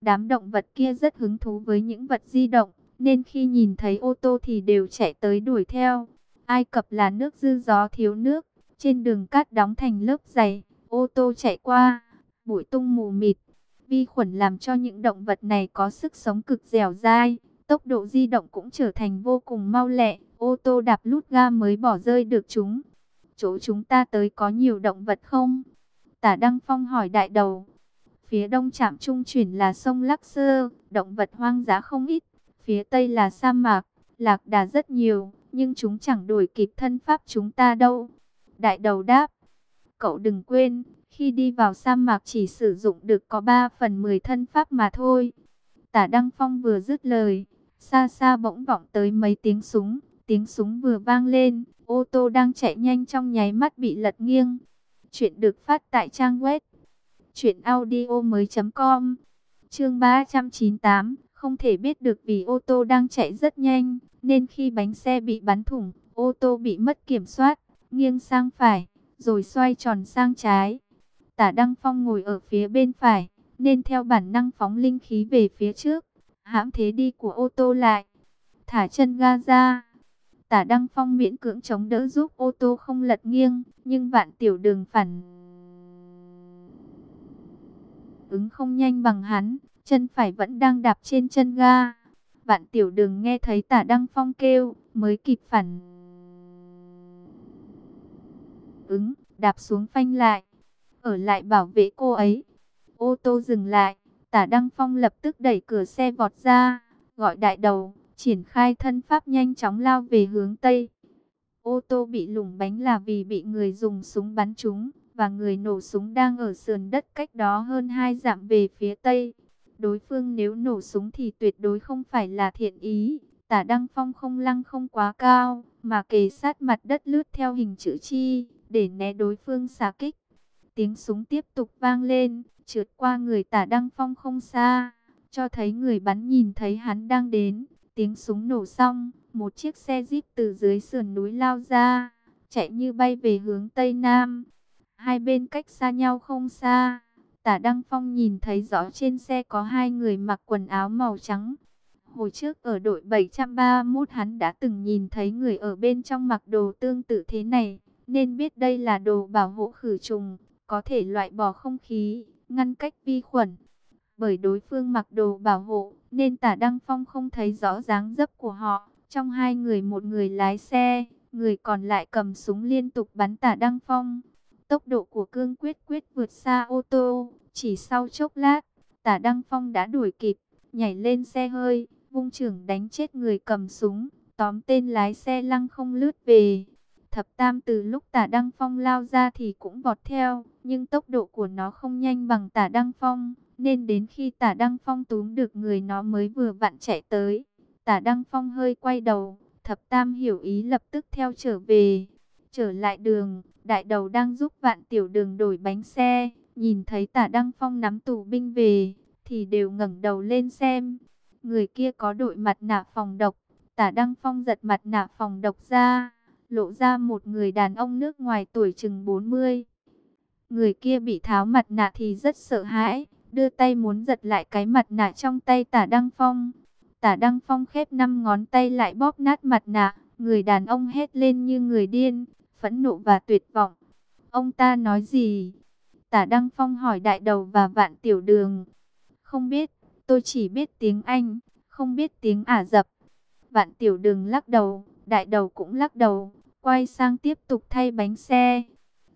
Đám động vật kia rất hứng thú với những vật di động, nên khi nhìn thấy ô tô thì đều chạy tới đuổi theo. Ai Cập là nước dư gió thiếu nước, trên đường cát đóng thành lớp dày, ô tô chạy qua, bụi tung mù mịt. Vi khuẩn làm cho những động vật này có sức sống cực dẻo dai, tốc độ di động cũng trở thành vô cùng mau lẹ, ô tô đạp lút ga mới bỏ rơi được chúng. Chỗ chúng ta tới có nhiều động vật không? Tả Đăng Phong hỏi đại đầu. Phía đông trạm trung chuyển là sông Lắc Sơ, động vật hoang dã không ít. Phía tây là sa mạc, lạc đà rất nhiều, nhưng chúng chẳng đuổi kịp thân pháp chúng ta đâu. Đại đầu đáp, cậu đừng quên, khi đi vào sa mạc chỉ sử dụng được có 3 phần 10 thân pháp mà thôi. Tả Đăng Phong vừa dứt lời, xa xa bỗng vọng tới mấy tiếng súng, tiếng súng vừa vang lên, ô tô đang chạy nhanh trong nháy mắt bị lật nghiêng. Chuyện được phát tại trang web chuyểnaudio.com Chương 398, không thể biết được vì ô tô đang chạy rất nhanh, nên khi bánh xe bị bắn thủng, ô tô bị mất kiểm soát, nghiêng sang phải, rồi xoay tròn sang trái. Tả Đăng Phong ngồi ở phía bên phải, nên theo bản năng phóng linh khí về phía trước, hãm thế đi của ô tô lại. Thả chân ga ra. Tả Đăng Phong miễn cưỡng chống đỡ giúp ô tô không lật nghiêng, nhưng vạn tiểu đường phản ứng không nhanh bằng hắn, chân phải vẫn đang đạp trên chân ga. Vạn tiểu đường nghe thấy tả Đăng Phong kêu, mới kịp phản ứng, đạp xuống phanh lại, ở lại bảo vệ cô ấy. Ô tô dừng lại, tả Đăng Phong lập tức đẩy cửa xe vọt ra, gọi đại đầu, triển khai thân pháp nhanh chóng lao về hướng Tây. Ô tô bị lủng bánh là vì bị người dùng súng bắn trúng, và người nổ súng đang ở sườn đất cách đó hơn hai dặm về phía Tây. Đối phương nếu nổ súng thì tuyệt đối không phải là thiện ý. Tả Đăng Phong không lăng không quá cao, mà kề sát mặt đất lướt theo hình chữ chi, để né đối phương xả kích. Tiếng súng tiếp tục vang lên, trượt qua người tả Đăng Phong không xa, cho thấy người bắn nhìn thấy hắn đang đến. Tiếng súng nổ xong, một chiếc xe jeep từ dưới sườn núi lao ra, chạy như bay về hướng Tây Nam. Hai bên cách xa nhau không xa. Tả Đăng Phong nhìn thấy rõ trên xe có hai người mặc quần áo màu trắng. Hồi trước ở đội 731 hắn đã từng nhìn thấy người ở bên trong mặc đồ tương tự thế này, nên biết đây là đồ bảo hộ khử trùng, có thể loại bỏ không khí, ngăn cách vi khuẩn. Bởi đối phương mặc đồ bảo hộ, nên tả Đăng Phong không thấy rõ dáng dấp của họ. Trong hai người một người lái xe, người còn lại cầm súng liên tục bắn tả Đăng Phong. Tốc độ của cương quyết quyết vượt xa ô tô, chỉ sau chốc lát, tả Đăng Phong đã đuổi kịp, nhảy lên xe hơi, vung trưởng đánh chết người cầm súng, tóm tên lái xe lăng không lướt về. Thập Tam từ lúc tả Đăng Phong lao ra thì cũng vọt theo, nhưng tốc độ của nó không nhanh bằng tả Đăng Phong, nên đến khi tả Đăng Phong túm được người nó mới vừa vặn chạy tới. Tả Đăng Phong hơi quay đầu, Thập Tam hiểu ý lập tức theo trở về. Trở lại đường, đại đầu đang giúp vạn tiểu đường đổi bánh xe, nhìn thấy tả Đăng Phong nắm tù binh về, thì đều ngẩng đầu lên xem. Người kia có đội mặt nạ phòng độc, tả Đăng Phong giật mặt nạ phòng độc ra, lộ ra một người đàn ông nước ngoài tuổi chừng 40. Người kia bị tháo mặt nạ thì rất sợ hãi, đưa tay muốn giật lại cái mặt nạ trong tay tả Đăng Phong. Tả Đăng Phong khép năm ngón tay lại bóp nát mặt nạ, người đàn ông hét lên như người điên, phẫn nộ và tuyệt vọng. Ông ta nói gì? Tả Đăng Phong hỏi đại đầu và vạn tiểu đường. Không biết, tôi chỉ biết tiếng Anh, không biết tiếng Ả Rập. Vạn tiểu đường lắc đầu, đại đầu cũng lắc đầu, quay sang tiếp tục thay bánh xe.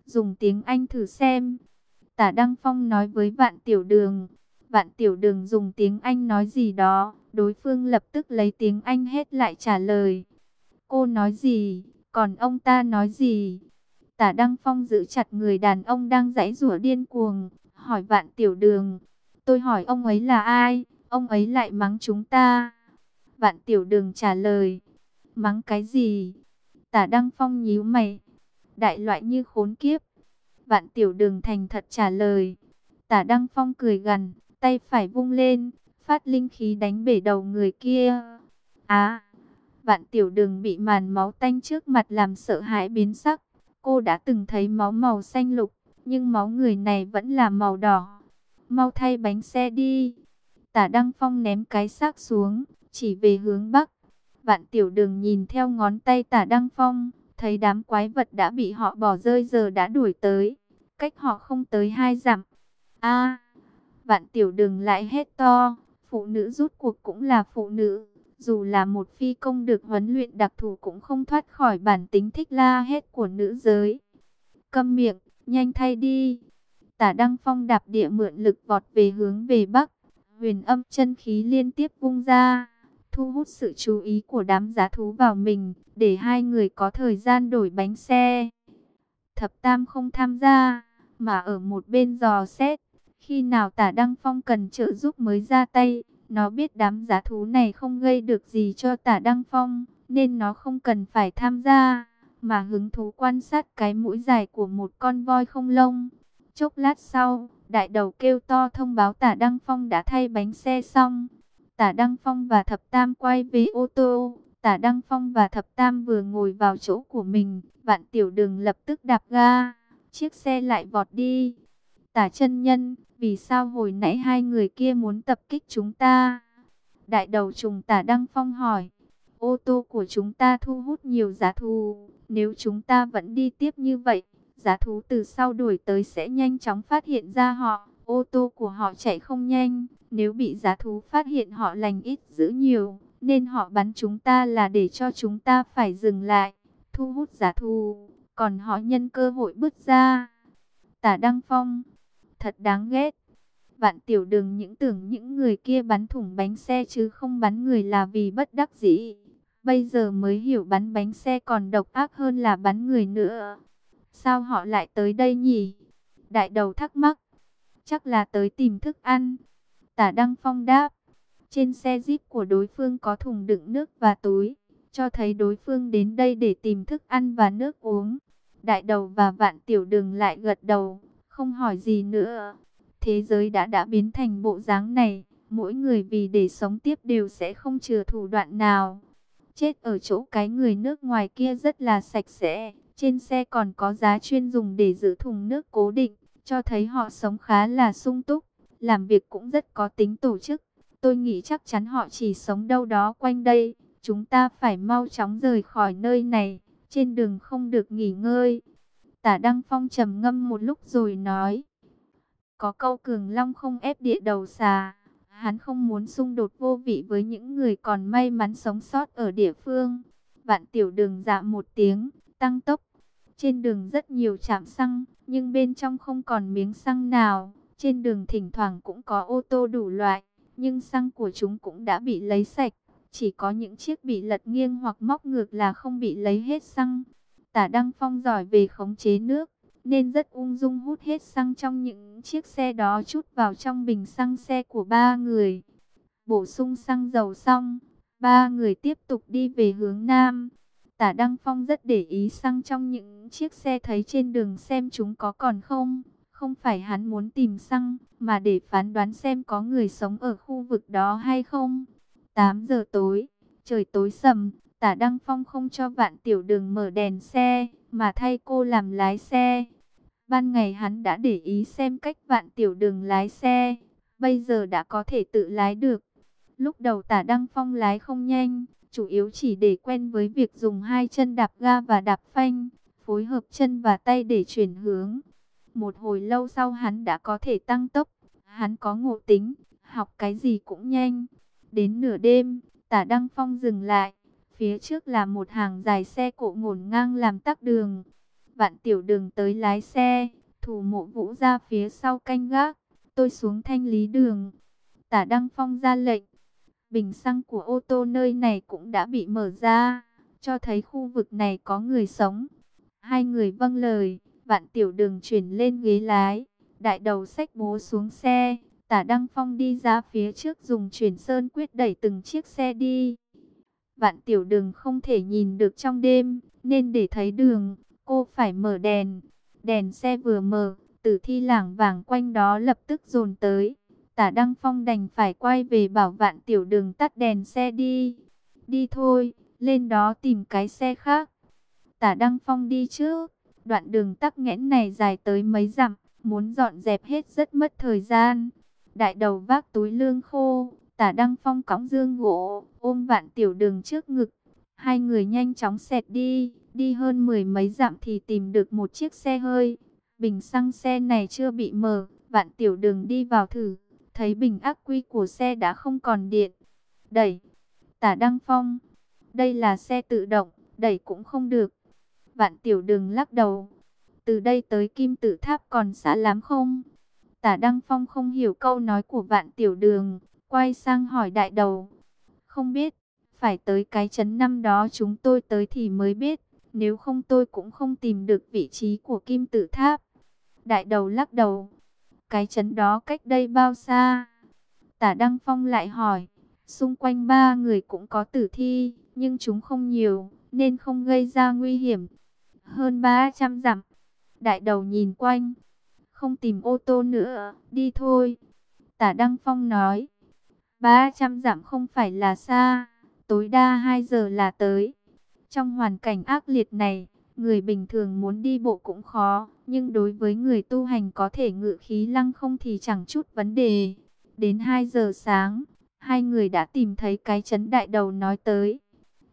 Dùng tiếng Anh thử xem. Tả Đăng Phong nói với vạn tiểu đường. Vạn tiểu đường dùng tiếng Anh nói gì đó. Đối phương lập tức lấy tiếng Anh hết lại trả lời. Cô nói gì? Còn ông ta nói gì? Tả Đăng Phong giữ chặt người đàn ông đang giãy rủa điên cuồng. Hỏi vạn tiểu đường. Tôi hỏi ông ấy là ai? Ông ấy lại mắng chúng ta. Vạn tiểu đường trả lời. Mắng cái gì? Tả Đăng Phong nhíu mày. Đại loại như khốn kiếp. Vạn tiểu đường thành thật trả lời. Tả Đăng Phong cười gần, tay phải vung lên, phát linh khí đánh bể đầu người kia. Á! vạn tiểu đường bị màn máu tanh trước mặt làm sợ hãi biến sắc. Cô đã từng thấy máu màu xanh lục, nhưng máu người này vẫn là màu đỏ. Mau thay bánh xe đi. Tả Đăng Phong ném cái xác xuống, chỉ về hướng Bắc. Vạn tiểu đường nhìn theo ngón tay tả Đăng Phong, thấy đám quái vật đã bị họ bỏ rơi giờ đã đuổi tới. Cách họ không tới hai dặm. a vạn tiểu đường lại hết to, phụ nữ rút cuộc cũng là phụ nữ. Dù là một phi công được huấn luyện đặc thù cũng không thoát khỏi bản tính thích la hết của nữ giới. Câm miệng, nhanh thay đi. Tả Đăng Phong đạp địa mượn lực vọt về hướng về Bắc. Huyền âm chân khí liên tiếp vung ra, thu hút sự chú ý của đám giá thú vào mình, để hai người có thời gian đổi bánh xe. Thập Tam không tham gia, mà ở một bên dò xét. Khi nào tả Đăng Phong cần trợ giúp mới ra tay, nó biết đám giá thú này không gây được gì cho tả Đăng Phong, nên nó không cần phải tham gia, mà hứng thú quan sát cái mũi dài của một con voi không lông. Chốc lát sau, đại đầu kêu to thông báo tả Đăng Phong đã thay bánh xe xong. Tả Đăng Phong và Thập Tam quay về ô tô. Tả Đăng Phong và Thập Tam vừa ngồi vào chỗ của mình. Vạn tiểu đường lập tức đạp ga. Chiếc xe lại vọt đi. Tả chân nhân, vì sao hồi nãy hai người kia muốn tập kích chúng ta? Đại đầu trùng tả Đăng Phong hỏi. Ô tô của chúng ta thu hút nhiều giá thù. Nếu chúng ta vẫn đi tiếp như vậy, giá thú từ sau đuổi tới sẽ nhanh chóng phát hiện ra họ. Ô tô của họ chạy không nhanh. Nếu bị giá thú phát hiện họ lành ít giữ nhiều. Nên họ bắn chúng ta là để cho chúng ta phải dừng lại. Thu hút giá thú. Còn họ nhân cơ hội bứt ra. Tả Đăng Phong, thật đáng ghét. Vạn tiểu đừng những tưởng những người kia bắn thủng bánh xe chứ không bắn người là vì bất đắc dĩ. Bây giờ mới hiểu bắn bánh xe còn độc ác hơn là bắn người nữa. Sao họ lại tới đây nhỉ? Đại đầu thắc mắc. Chắc là tới tìm thức ăn. Tả Đăng Phong đáp. Trên xe jeep của đối phương có thùng đựng nước và túi. Cho thấy đối phương đến đây để tìm thức ăn và nước uống. Đại đầu và vạn tiểu đường lại gật đầu không hỏi gì nữa. Thế giới đã đã biến thành bộ dáng này, mỗi người vì để sống tiếp đều sẽ không chừa thủ đoạn nào. Chết ở chỗ cái người nước ngoài kia rất là sạch sẽ, trên xe còn có giá chuyên dùng để giữ thùng nước cố định, cho thấy họ sống khá là sung túc, làm việc cũng rất có tính tổ chức. Tôi nghĩ chắc chắn họ chỉ sống đâu đó quanh đây. Chúng ta phải mau chóng rời khỏi nơi này. Trên đường không được nghỉ ngơi. Tả Đăng Phong trầm ngâm một lúc rồi nói. Có câu cường long không ép địa đầu xà. Hắn không muốn xung đột vô vị với những người còn may mắn sống sót ở địa phương. Vạn tiểu đường dạ một tiếng, tăng tốc. Trên đường rất nhiều trạm xăng, nhưng bên trong không còn miếng xăng nào. Trên đường thỉnh thoảng cũng có ô tô đủ loại, nhưng xăng của chúng cũng đã bị lấy sạch. Chỉ có những chiếc bị lật nghiêng hoặc móc ngược là không bị lấy hết xăng. Tả Đăng Phong giỏi về khống chế nước, nên rất ung dung hút hết xăng trong những chiếc xe đó chút vào trong bình xăng xe của ba người. Bổ sung xăng dầu xong, ba người tiếp tục đi về hướng Nam. Tả Đăng Phong rất để ý xăng trong những chiếc xe thấy trên đường xem chúng có còn không. Không phải hắn muốn tìm xăng, mà để phán đoán xem có người sống ở khu vực đó hay không. 8 giờ tối, trời tối sầm, tả Đăng Phong không cho vạn tiểu đường mở đèn xe, mà thay cô làm lái xe. Ban ngày hắn đã để ý xem cách vạn tiểu đường lái xe, bây giờ đã có thể tự lái được. Lúc đầu tả Đăng Phong lái không nhanh, chủ yếu chỉ để quen với việc dùng hai chân đạp ga và đạp phanh, phối hợp chân và tay để chuyển hướng. Một hồi lâu sau hắn đã có thể tăng tốc, hắn có ngộ tính, học cái gì cũng nhanh. Đến nửa đêm, tả Đăng Phong dừng lại, phía trước là một hàng dài xe cộ ngổn ngang làm tắc đường. Vạn tiểu đường tới lái xe, thủ mộ vũ ra phía sau canh gác, tôi xuống thanh lý đường. Tả Đăng Phong ra lệnh, bình xăng của ô tô nơi này cũng đã bị mở ra, cho thấy khu vực này có người sống. Hai người vâng lời, vạn tiểu đường chuyển lên ghế lái, đại đầu sách bố xuống xe, tả Đăng Phong đi ra phía trước dùng chuyển sơn quyết đẩy từng chiếc xe đi. Vạn tiểu đường không thể nhìn được trong đêm, nên để thấy đường, cô phải mở đèn. Đèn xe vừa mở, tử thi lảng vàng quanh đó lập tức dồn tới. Tả Đăng Phong đành phải quay về bảo vạn tiểu đường tắt đèn xe đi. Đi thôi, lên đó tìm cái xe khác. Tả Đăng Phong đi trước. Đoạn đường tắc nghẽn này dài tới mấy dặm, muốn dọn dẹp hết rất mất thời gian. Đại đầu vác túi lương khô, tả Đăng Phong cõng dương gỗ, ôm vạn tiểu đường trước ngực. Hai người nhanh chóng xẹt đi, đi hơn mười mấy dặm thì tìm được một chiếc xe hơi. Bình xăng xe này chưa bị mở, vạn tiểu đường đi vào thử thấy bình ắc quy của xe đã không còn điện. Đẩy, tả Đăng Phong, đây là xe tự động, đẩy cũng không được. Vạn tiểu đường lắc đầu, từ đây tới kim tự tháp còn xa lắm không? Tả Đăng Phong không hiểu câu nói của vạn tiểu đường, quay sang hỏi đại đầu. Không biết, phải tới cái chấn năm đó chúng tôi tới thì mới biết, nếu không tôi cũng không tìm được vị trí của kim tự tháp. Đại đầu lắc đầu, cái chấn đó cách đây bao xa? Tả Đăng Phong lại hỏi. Xung quanh ba người cũng có tử thi, nhưng chúng không nhiều, nên không gây ra nguy hiểm. Hơn 300 dặm. Đại đầu nhìn quanh. Không tìm ô tô nữa, đi thôi. Tả Đăng Phong nói. 300 dặm không phải là xa, tối đa 2 giờ là tới. Trong hoàn cảnh ác liệt này, Người bình thường muốn đi bộ cũng khó, nhưng đối với người tu hành có thể ngự khí lăng không thì chẳng chút vấn đề. Đến 2 giờ sáng, hai người đã tìm thấy cái chấn đại đầu nói tới.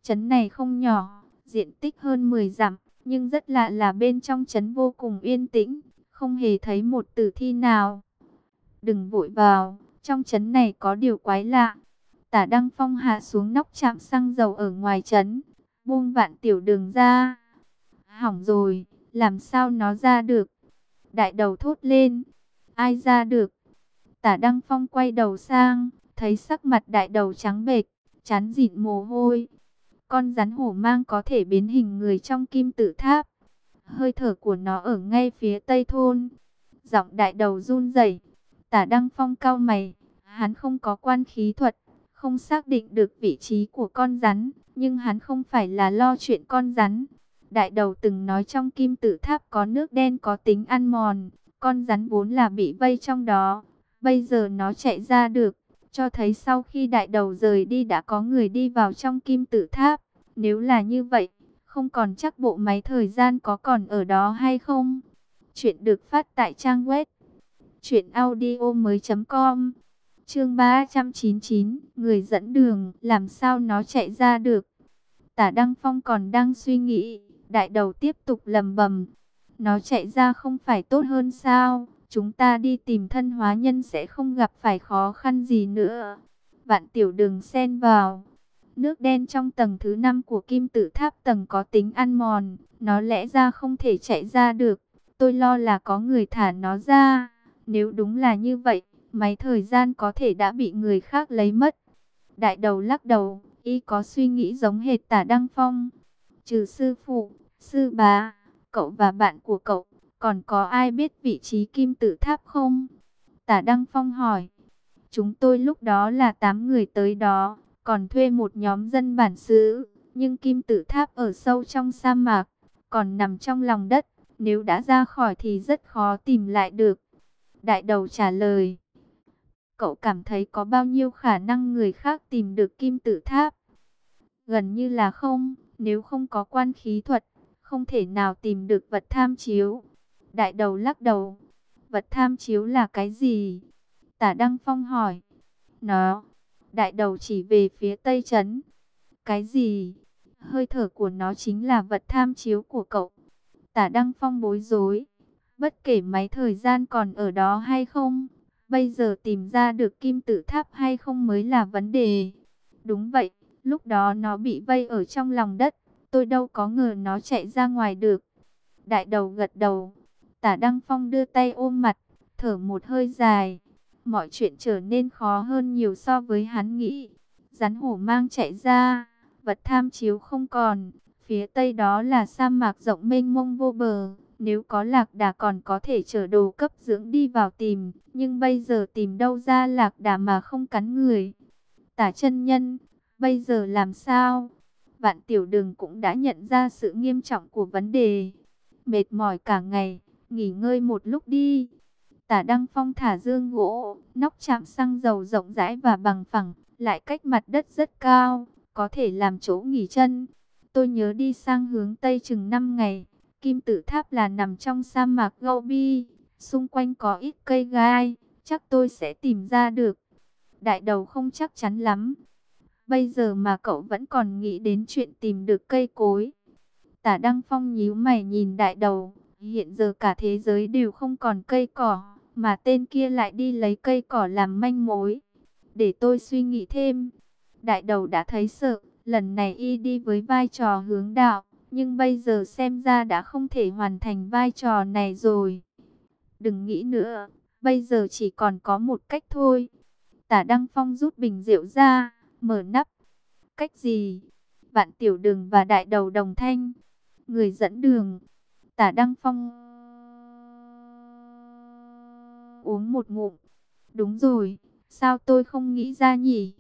Chấn này không nhỏ, diện tích hơn 10 dặm, nhưng rất lạ là bên trong chấn vô cùng yên tĩnh, không hề thấy một tử thi nào. Đừng vội vào, trong chấn này có điều quái lạ. Tả Đăng Phong hạ xuống nóc chạm xăng dầu ở ngoài chấn, buông vạn tiểu đường ra hỏng rồi, làm sao nó ra được? Đại đầu thốt lên, ai ra được? Tả Đăng Phong quay đầu sang, thấy sắc mặt đại đầu trắng bệch, chán dịn mồ hôi. Con rắn hổ mang có thể biến hình người trong kim tự tháp. Hơi thở của nó ở ngay phía tây thôn. Giọng đại đầu run rẩy. Tả Đăng Phong cao mày, hắn không có quan khí thuật, không xác định được vị trí của con rắn, nhưng hắn không phải là lo chuyện con rắn. Đại đầu từng nói trong kim tự tháp có nước đen có tính ăn mòn, con rắn vốn là bị vây trong đó, bây giờ nó chạy ra được, cho thấy sau khi đại đầu rời đi đã có người đi vào trong kim tự tháp. Nếu là như vậy, không còn chắc bộ máy thời gian có còn ở đó hay không. Chuyện được phát tại trang web truyệnaudiomoi.com. Chương 399, người dẫn đường, làm sao nó chạy ra được? Tả Đăng Phong còn đang suy nghĩ, đại đầu tiếp tục lầm bầm. Nó chạy ra không phải tốt hơn sao? Chúng ta đi tìm thân hóa nhân sẽ không gặp phải khó khăn gì nữa. Vạn tiểu đừng xen vào. Nước đen trong tầng thứ 5 của kim tự tháp tầng có tính ăn mòn. Nó lẽ ra không thể chạy ra được. Tôi lo là có người thả nó ra. Nếu đúng là như vậy, máy thời gian có thể đã bị người khác lấy mất. Đại đầu lắc đầu, y có suy nghĩ giống hệt tả Đăng Phong. Trừ sư phụ, sư bá, cậu và bạn của cậu, còn có ai biết vị trí kim tự tháp không? Tả Đăng Phong hỏi. Chúng tôi lúc đó là 8 người tới đó, còn thuê một nhóm dân bản xứ. Nhưng kim tự tháp ở sâu trong sa mạc, còn nằm trong lòng đất. Nếu đã ra khỏi thì rất khó tìm lại được. Đại đầu trả lời. Cậu cảm thấy có bao nhiêu khả năng người khác tìm được kim tự tháp? Gần như là không, nếu không có quan khí thuật, không thể nào tìm được vật tham chiếu. Đại đầu lắc đầu. Vật tham chiếu là cái gì? Tả Đăng Phong hỏi. Nó. Đại đầu chỉ về phía tây trấn. Cái gì? Hơi thở của nó chính là vật tham chiếu của cậu. Tả Đăng Phong bối rối. Bất kể máy thời gian còn ở đó hay không, bây giờ tìm ra được kim tự tháp hay không mới là vấn đề. Đúng vậy, lúc đó nó bị vây ở trong lòng đất, tôi đâu có ngờ nó chạy ra ngoài được. Đại đầu gật đầu, tả Đăng Phong đưa tay ôm mặt, thở một hơi dài. Mọi chuyện trở nên khó hơn nhiều so với hắn nghĩ. Rắn hổ mang chạy ra, vật tham chiếu không còn, phía tây đó là sa mạc rộng mênh mông vô bờ. Nếu có lạc đà còn có thể chở đồ cấp dưỡng đi vào tìm, nhưng bây giờ tìm đâu ra lạc đà mà không cắn người. Tả chân nhân, bây giờ làm sao? Vạn tiểu đường cũng đã nhận ra sự nghiêm trọng của vấn đề. Mệt mỏi cả ngày, nghỉ ngơi một lúc đi. Tả Đăng Phong thả dương gỗ, nóc chạm xăng dầu rộng rãi và bằng phẳng, lại cách mặt đất rất cao, có thể làm chỗ nghỉ chân. Tôi nhớ đi sang hướng Tây chừng 5 ngày. Kim tự tháp là nằm trong sa mạc Gobi, xung quanh có ít cây gai, chắc tôi sẽ tìm ra được. Đại đầu không chắc chắn lắm. Bây giờ mà cậu vẫn còn nghĩ đến chuyện tìm được cây cối. Tả Đăng Phong nhíu mày nhìn đại đầu, hiện giờ cả thế giới đều không còn cây cỏ, mà tên kia lại đi lấy cây cỏ làm manh mối. Để tôi suy nghĩ thêm. Đại đầu đã thấy sợ, lần này y đi với vai trò hướng đạo, nhưng bây giờ xem ra đã không thể hoàn thành vai trò này rồi. Đừng nghĩ nữa, bây giờ chỉ còn có một cách thôi. Tả Đăng Phong rút bình rượu ra, mở nắp. Cách gì? Vạn tiểu đường và đại đầu đồng thanh. Người dẫn đường. Tả Đăng Phong uống một ngụm. Đúng rồi, sao tôi không nghĩ ra nhỉ?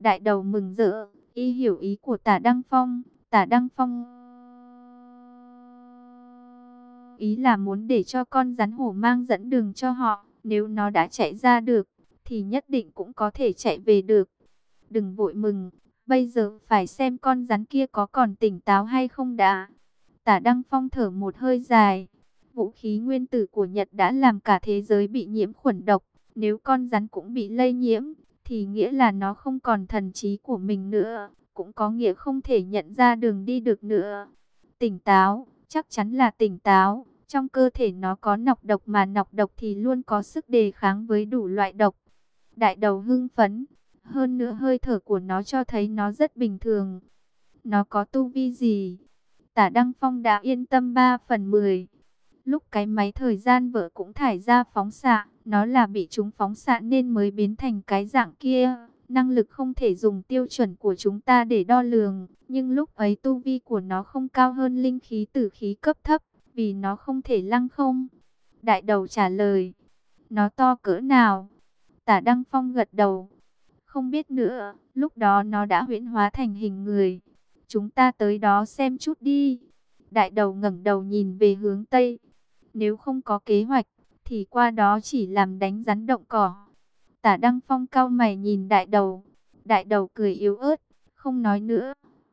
Đại đầu mừng rỡ, y hiểu ý của tả Đăng Phong. Tả Đăng Phong ý là muốn để cho con rắn hổ mang dẫn đường cho họ. Nếu nó đã chạy ra được, thì nhất định cũng có thể chạy về được. Đừng vội mừng, bây giờ phải xem con rắn kia có còn tỉnh táo hay không đã. Tả Đăng Phong thở một hơi dài. Vũ khí nguyên tử của Nhật đã làm cả thế giới bị nhiễm khuẩn độc. Nếu con rắn cũng bị lây nhiễm, thì nghĩa là nó không còn thần trí của mình nữa. Cũng có nghĩa không thể nhận ra đường đi được nữa. Tỉnh táo, chắc chắn là tỉnh táo. Trong cơ thể nó có nọc độc mà nọc độc thì luôn có sức đề kháng với đủ loại độc. Đại đầu hưng phấn, hơn nữa hơi thở của nó cho thấy nó rất bình thường. Nó có tu vi gì? Tả Đăng Phong đã yên tâm 3 phần 10. Lúc cái máy thời gian vợ cũng thải ra phóng xạ, nó là bị chúng phóng xạ nên mới biến thành cái dạng kia. Năng lực không thể dùng tiêu chuẩn của chúng ta để đo lường, nhưng lúc ấy tu vi của nó không cao hơn linh khí tử khí cấp thấp vì nó không thể lăng không. Đại đầu trả lời, nó to cỡ nào? Tả Đăng Phong gật đầu, không biết nữa, lúc đó nó đã huyễn hóa thành hình người. Chúng ta tới đó xem chút đi. Đại đầu ngẩng đầu nhìn về hướng Tây. Nếu không có kế hoạch, thì qua đó chỉ làm đánh rắn động cỏ. Tả Đăng Phong cao mày nhìn đại đầu. Đại đầu cười yếu ớt, không nói nữa.